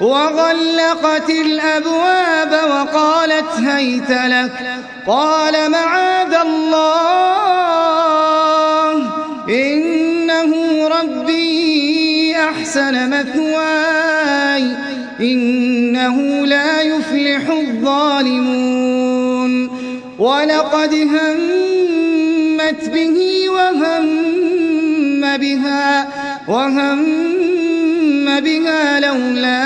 وغلقت الأبواب وقالت هيت لك. قال معاذ الله إنه ربي أحسن مثواي إنه لا يفلح الظالمون. ولقد همت به وهم بها وهم بها لولا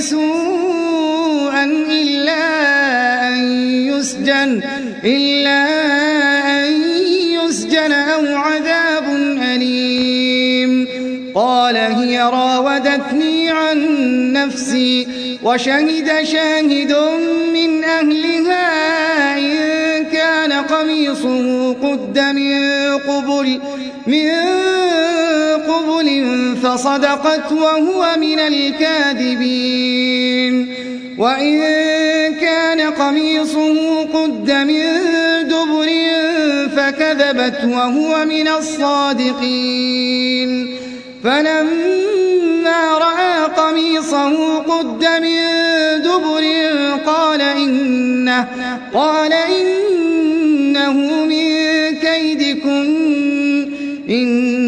سوءا إلا أن يسجن إلا أن يسجن أو عذاب أليم. قال هي راودتني عن نفسي وشهد شاهد من أهلها إن كان قميصه قد من قبل من قبل فصدقت وهو من الكاذبين. وإن كان قميصه قد من دبر فكذبت وهو من الصادقين. فلما رأى قميصه قد من دبر قال إنه, قال إنه من كيدكن. إن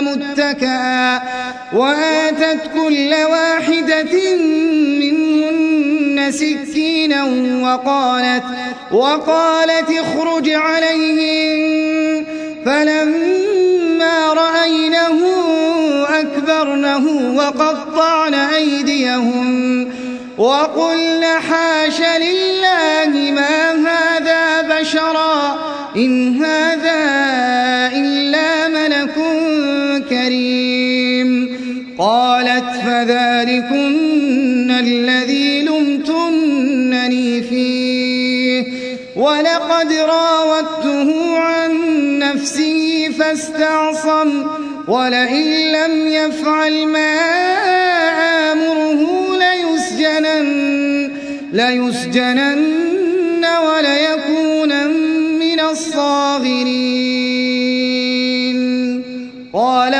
متكئا وآتت كل واحدة منهن سكينا وقالت وقالت اخرج عليهم فلما رأينه أكبرنه وقطعن أيديهم وقلن حاش لله ما هذا بشرا إن هذا فذلكن الذي لمتنني فيه. ولقد راودته عن نفسه فاستعصم ولئن لم يفعل ما آمره ليسجنن, ليسجنن وليكون من الصاغرين. قال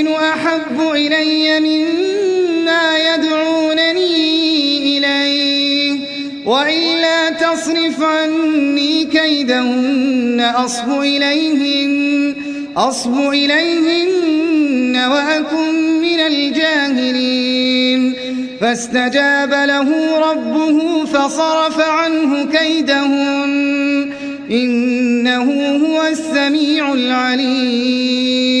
السجن أحب إلي مما يدعونني إليه وإلا تصرف عني كيدهن أصب إليهن أصب إليهن وأكن من الجاهلين. فاستجاب له ربه فصرف عنه كيدهن إنه هو السميع العليم.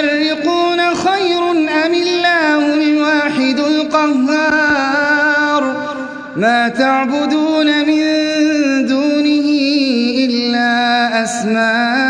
متفرقون خير أم الله الواحد القهار؟ ما تعبدون من دونه إلا أسماء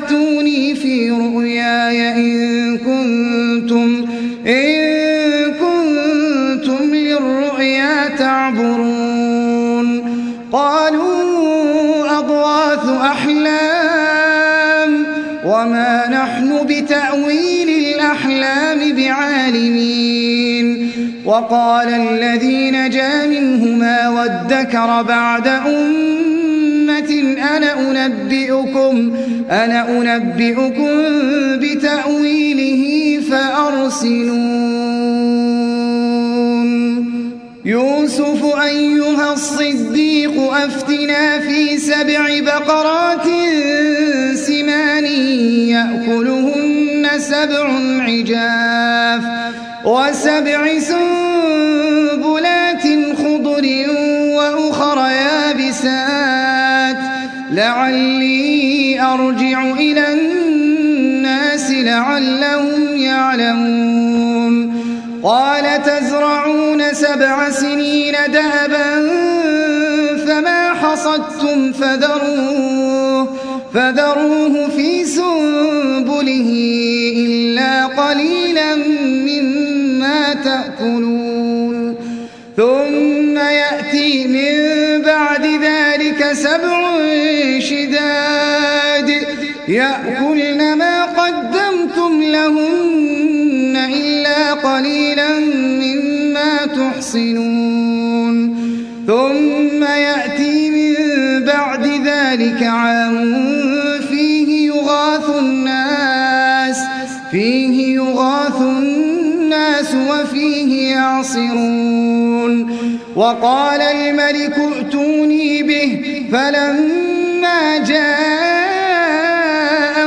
رؤياي إن كنتم إن كنتم للرؤيا تعبرون قالوا أضواث أحلام وما نحن بتأويل الأحلام بعالمين وقال الذي نجا منهما وادكر بعد أنا أنبئكم أنا أنبئكم بتأويله فأرسلون. يوسف أيها الصديق أفتنا في سبع بقرات سمان يأكلهن سبع عجاف وسبع سنبلات لعلي أرجع إلى الناس لعلهم يعلمون. قال تزرعون سبع سنين دهبا فما حصدتم فذروه فذروه في سنبله إلا قليلا مما تأكلون. سبع شداد يأكلن ما قدمتم لهن إلا قليلا مما تحصنون. ثم يأتي من بعد ذلك عام فيه يغاث الناس فيه يغاث الناس وفيه يعصرون. وقال الملك ائتوني به فلما جاءه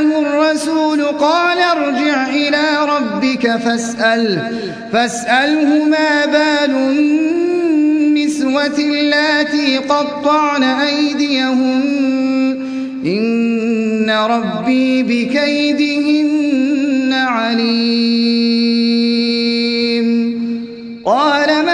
الرسول قال ارجع إلى ربك فاسأل فاسأله ما بال النسوة اللاتي قطعن أيديهن؟ إن ربي بكيدهن عليم. قال ما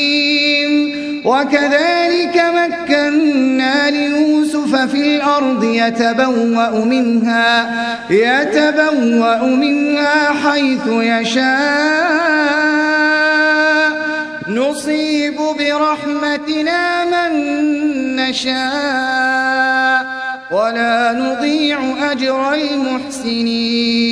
وكذلك مكنا ليوسف في الأرض يتبوأ منها يتبوأ منها حيث يشاء. نصيب برحمتنا من نشاء ولا نضيع أجر المحسنين.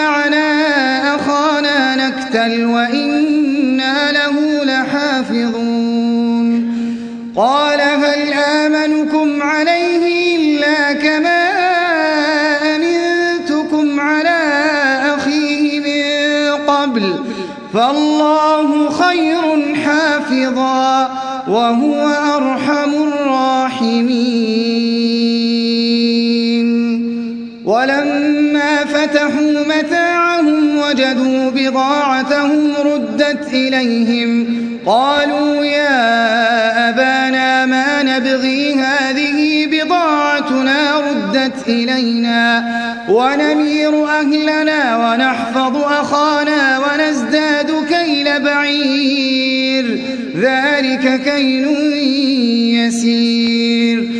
معنا أخانا نكتل وإنا له لحافظون. قال بضاعتهم ردت إليهم. قالوا يا أبانا ما نبغي هذه بضاعتنا ردت إلينا. ونمير أهلنا ونحفظ أخانا ونزداد كيل بعير. ذلك كيل يسير.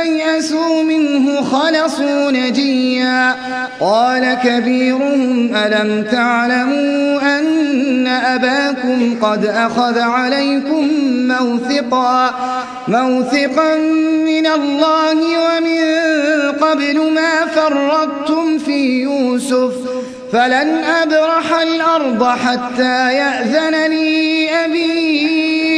استيئسوا منه خلصوا نجيا. قال كبيرهم ألم تعلموا أن أباكم قد أخذ عليكم موثقا موثقا من الله ومن قبل ما فرطتم في يوسف؟ فلن أبرح الأرض حتى يأذن لي أبي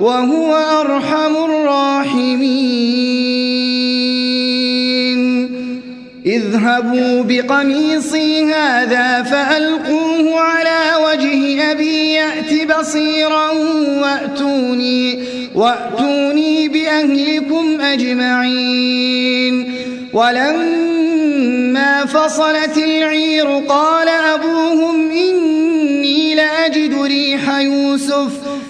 وهو أرحم الراحمين. اذهبوا بقميصي هذا فألقوه على وجه أبي يأت بصيرا وأتوني, وأتوني بأهلكم أجمعين. ولما فصلت العير قال أبوهم إني لأجد ريح يوسف.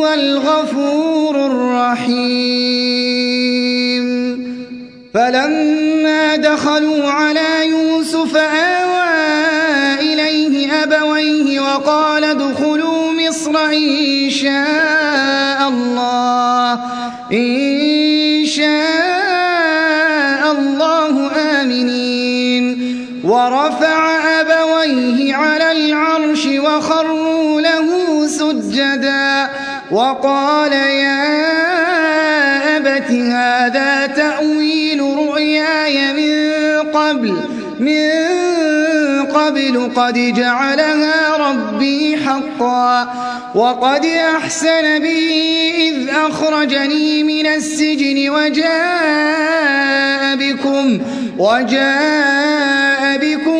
هو الغفور الرحيم. فلما دخلوا على يوسف آوى إليه أبويه وقال ادخلوا مصر إن شاء الله إن شاء الله آمنين. ورفع وقال يا أبت هذا تأويل رؤياي من قبل من قبل قد جعلها ربي حقا وقد أحسن بي إذ أخرجني من السجن وجاء بكم وجاء بكم